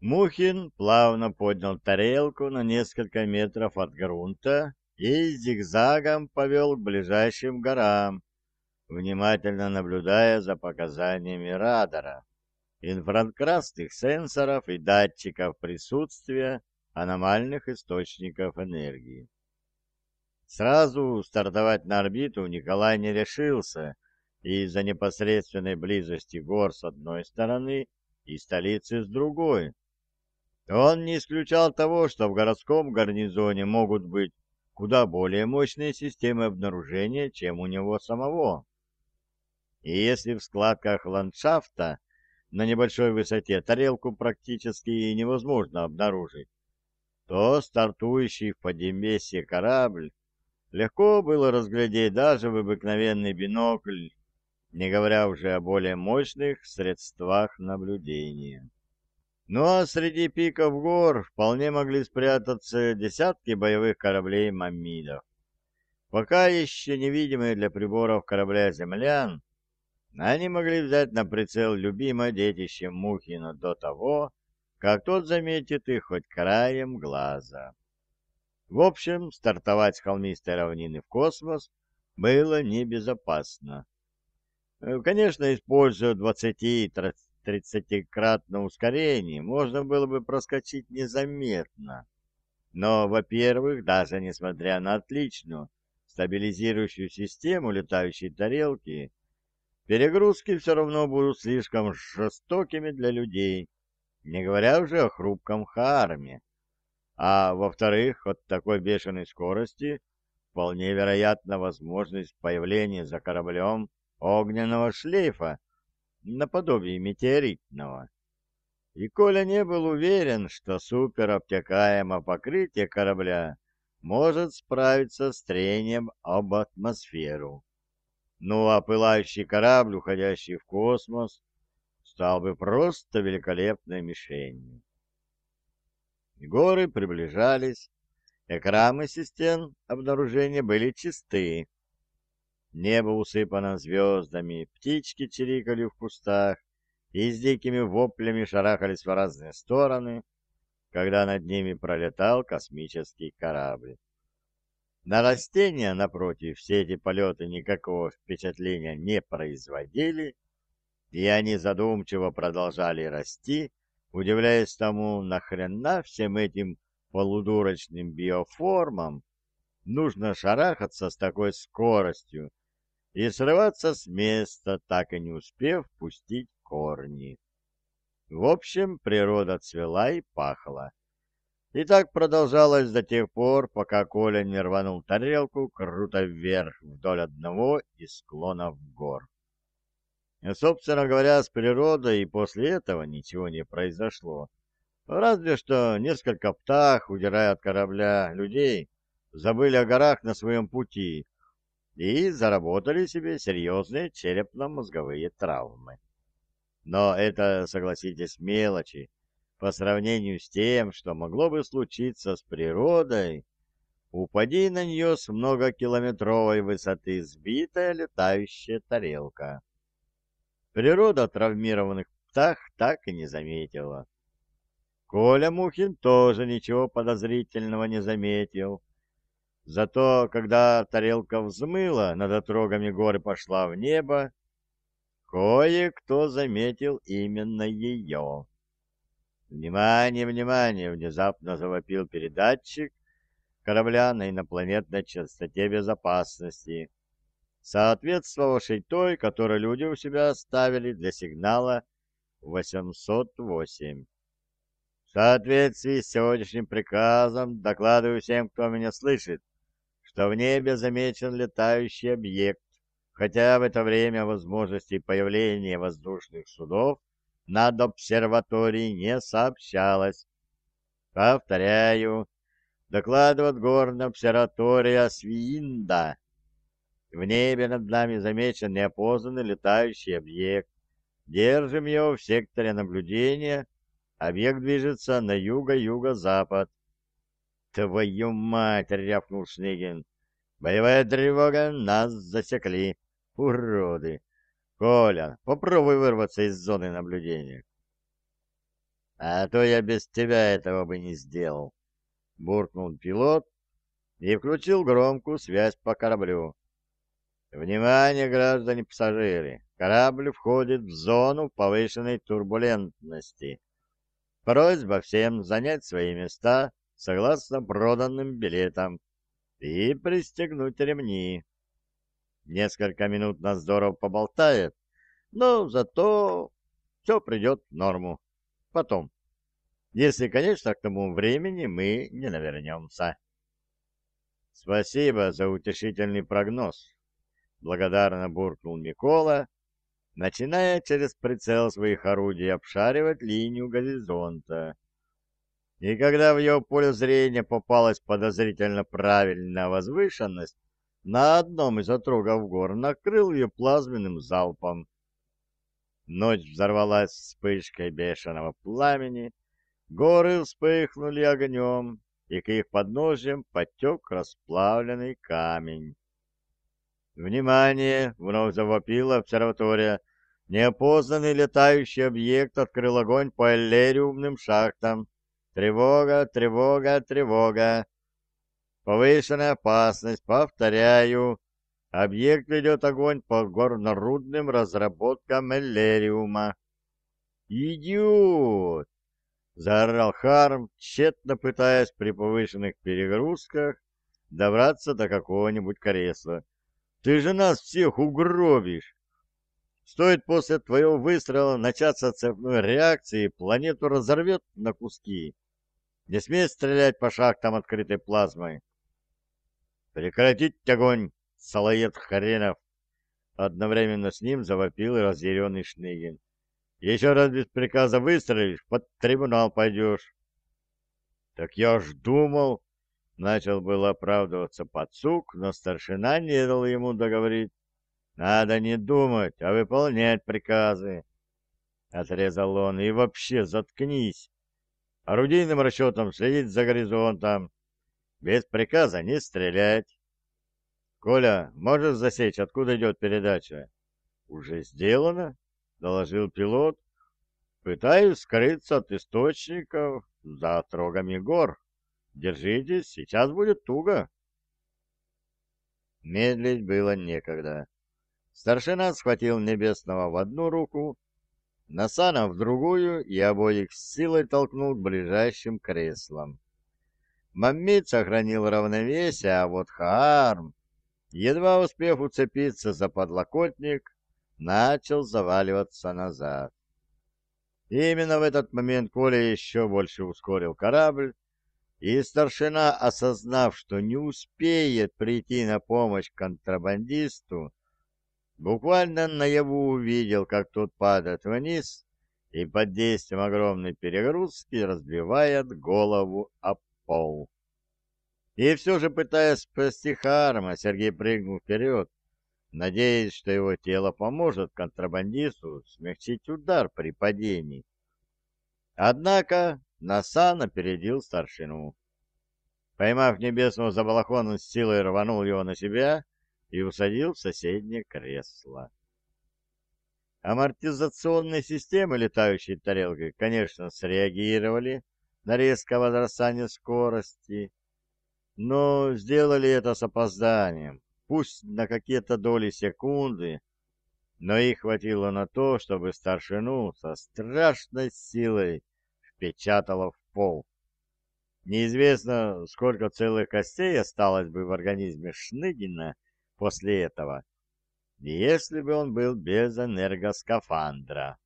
Мухин плавно поднял тарелку на несколько метров от грунта и зигзагом повел к ближайшим горам, внимательно наблюдая за показаниями радара, инфракрасных сенсоров и датчиков присутствия аномальных источников энергии. Сразу стартовать на орбиту Николай не решился из-за непосредственной близости гор с одной стороны и столицы с другой. Он не исключал того, что в городском гарнизоне могут быть куда более мощные системы обнаружения, чем у него самого. И если в складках ландшафта на небольшой высоте тарелку практически невозможно обнаружить, то стартующий в подземелье корабль легко было разглядеть даже в обыкновенный бинокль, не говоря уже о более мощных средствах наблюдения. Ну а среди пиков гор вполне могли спрятаться десятки боевых кораблей маммидов. Пока еще невидимые для приборов корабля землян, они могли взять на прицел любимое детище Мухина до того, как тот заметит их хоть краем глаза. В общем, стартовать с холмистой равнины в космос было небезопасно. Э, конечно, используя 20-30 тридцатикратное ускорение можно было бы проскочить незаметно. Но, во-первых, даже несмотря на отличную стабилизирующую систему летающей тарелки, перегрузки все равно будут слишком жестокими для людей, не говоря уже о хрупком харме. А во-вторых, от такой бешеной скорости вполне вероятна возможность появления за кораблем огненного шлейфа наподобие метеоритного. И Коля не был уверен, что суперобтекаемое покрытие корабля может справиться с трением об атмосферу. Ну а пылающий корабль, уходящий в космос, стал бы просто великолепной мишенью. Горы приближались, экраны систем обнаружения были чисты, Небо усыпано звездами, птички чирикали в кустах и с дикими воплями шарахались в разные стороны, когда над ними пролетал космический корабль. На растения, напротив, все эти полеты никакого впечатления не производили, и они задумчиво продолжали расти, удивляясь тому, нахрена всем этим полудурочным биоформам нужно шарахаться с такой скоростью, и срываться с места, так и не успев пустить корни. В общем, природа цвела и пахла. И так продолжалось до тех пор, пока Коля не рванул тарелку круто вверх вдоль одного из склонов гор. И, собственно говоря, с природой и после этого ничего не произошло. Разве что несколько птах, удирая от корабля людей, забыли о горах на своем пути и заработали себе серьезные черепно-мозговые травмы. Но это, согласитесь, мелочи по сравнению с тем, что могло бы случиться с природой, упади на нее с многокилометровой высоты сбитая летающая тарелка. Природа травмированных птах так и не заметила. Коля Мухин тоже ничего подозрительного не заметил. Зато, когда тарелка взмыла, над отрогами горы пошла в небо, кое-кто заметил именно ее. «Внимание, внимание!» — внезапно завопил передатчик корабля на инопланетной частоте безопасности, соответствовавшей той, которую люди у себя оставили для сигнала 808. В соответствии с сегодняшним приказом докладываю всем, кто меня слышит, что в небе замечен летающий объект, хотя в это время возможности появления воздушных судов над обсерваторией не сообщалось. Повторяю, докладывает горная обсерватория Свинда. В небе над нами замечен неопознанный летающий объект. Держим его в секторе наблюдения. Объект движется на юго-юго-запад. «Твою мать!» — рявкнул Шнегин. «Боевая тревога! Нас засекли! Уроды! Коля, попробуй вырваться из зоны наблюдения!» А то я без тебя этого бы не сделал, — буркнул пилот и включил громкую связь по кораблю. Внимание, граждане пассажиры! Корабль входит в зону повышенной турбулентности. Просьба всем занять свои места согласно проданным билетам и пристегнуть ремни. Несколько минут нас здорово поболтает, но зато все придет в норму. Потом. Если, конечно, к тому времени мы не навернемся. Спасибо за утешительный прогноз. Благодарно буркнул Микола, начиная через прицел своих орудий обшаривать линию горизонта. И когда в его поле зрения попалась подозрительно правильная возвышенность, на одном из отрогов гор накрыл ее плазменным залпом. Ночь взорвалась вспышкой бешеного пламени, горы вспыхнули огнем, и к их подножьям потек расплавленный камень. «Внимание!» — вновь завопила обсерватория. «Неопознанный летающий объект открыл огонь по эллериумным шахтам. Тревога, тревога, тревога! Повышенная опасность, повторяю!» Объект ведет огонь по горнорудным разработкам Эллериума. «Идиот!» — заорал Харм, тщетно пытаясь при повышенных перегрузках добраться до какого-нибудь кресла. «Ты же нас всех угробишь! Стоит после твоего выстрела начаться цепной реакции, планету разорвет на куски. Не смей стрелять по шахтам открытой плазмой!» «Прекратить огонь!» Салаед хренов!» Одновременно с ним завопил разъяренный Шныгин. «Еще раз без приказа выстрелишь, под трибунал пойдешь». «Так я ж думал...» Начал было оправдываться подсук, но старшина не дал ему договорить. «Надо не думать, а выполнять приказы!» Отрезал он. «И вообще заткнись! Орудийным расчетом следить за горизонтом. Без приказа не стрелять. «Коля, можешь засечь, откуда идет передача?» «Уже сделано», — доложил пилот. «Пытаюсь скрыться от источников за отрогами гор. Держитесь, сейчас будет туго». Медлить было некогда. Старшина схватил Небесного в одну руку, Насана в другую и обоих с силой толкнул к ближайшим креслам. Маммит сохранил равновесие, а вот Хаарм едва успев уцепиться за подлокотник, начал заваливаться назад. Именно в этот момент Коля еще больше ускорил корабль, и старшина, осознав, что не успеет прийти на помощь контрабандисту, буквально наяву увидел, как тот падает вниз и под действием огромной перегрузки разбивает голову об пол. И все же, пытаясь спасти Харма, Сергей прыгнул вперед, надеясь, что его тело поможет контрабандисту смягчить удар при падении. Однако Насан опередил старшину. Поймав небесного за балахон, он с силой рванул его на себя и усадил в соседнее кресло. Амортизационные системы летающей тарелки, конечно, среагировали на резкое возрастание скорости, но сделали это с опозданием, пусть на какие-то доли секунды, но их хватило на то, чтобы старшину со страшной силой впечатало в пол. Неизвестно, сколько целых костей осталось бы в организме Шныгина после этого, если бы он был без энергоскафандра.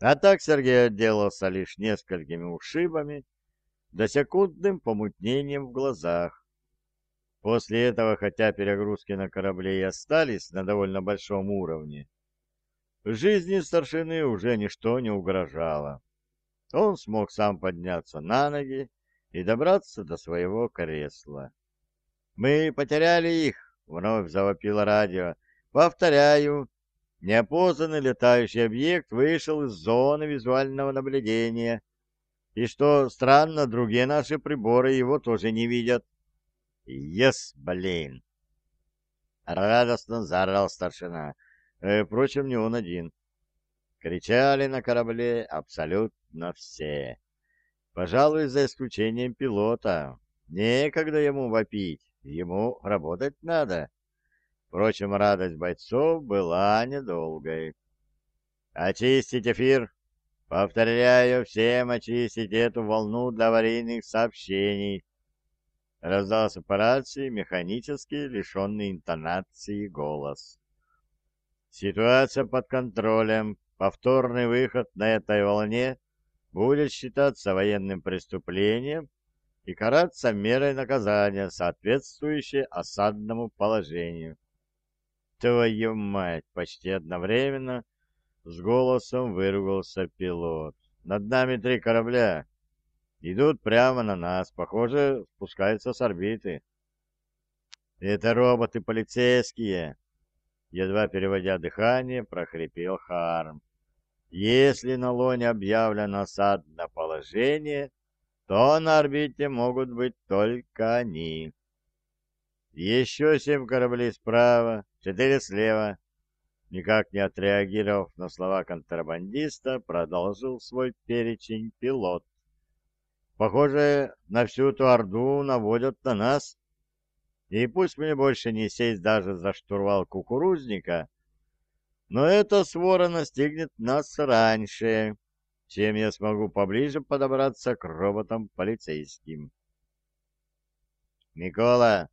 А так Сергей отделался лишь несколькими ушибами, да секундным помутнением в глазах. После этого, хотя перегрузки на корабле и остались на довольно большом уровне, жизни старшины уже ничто не угрожало. Он смог сам подняться на ноги и добраться до своего кресла. «Мы потеряли их!» — вновь завопило радио. «Повторяю, неопознанный летающий объект вышел из зоны визуального наблюдения и что странно, другие наши приборы его тоже не видят. Ес, блин! Радостно заорал старшина. Э, впрочем, не он один. Кричали на корабле абсолютно все. Пожалуй, за исключением пилота. Некогда ему вопить, ему работать надо. Впрочем, радость бойцов была недолгой. «Очистить эфир!» «Повторяю всем очистить эту волну для аварийных сообщений!» Раздался по рации механически лишенный интонации голос. «Ситуация под контролем. Повторный выход на этой волне будет считаться военным преступлением и караться мерой наказания, соответствующей осадному положению. Твою мать! Почти одновременно с голосом выругался пилот. Над нами три корабля. Идут прямо на нас. Похоже, спускаются с орбиты. Это роботы полицейские. Едва переводя дыхание, прохрипел Харм. Если на Лоне объявлено осадное положение, то на орбите могут быть только они. Еще семь кораблей справа, четыре слева. Никак не отреагировав на слова контрабандиста, продолжил свой перечень пилот. Похоже, на всю эту орду наводят на нас. И пусть мне больше не сесть даже за штурвал кукурузника, но эта свора настигнет нас раньше, чем я смогу поближе подобраться к роботам полицейским. «Микола,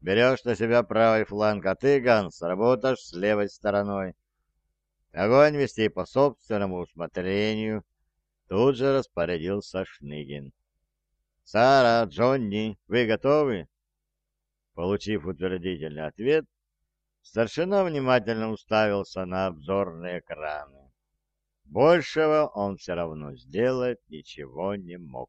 берешь на себя правый фланг, а ты, Ганс, работаешь с левой стороной. Огонь вести по собственному усмотрению». Тут же распорядился Шныгин. «Сара, Джонни, вы готовы?» Получив утвердительный ответ, Старшина внимательно уставился на обзорные экраны. Большего он все равно сделать ничего не мог.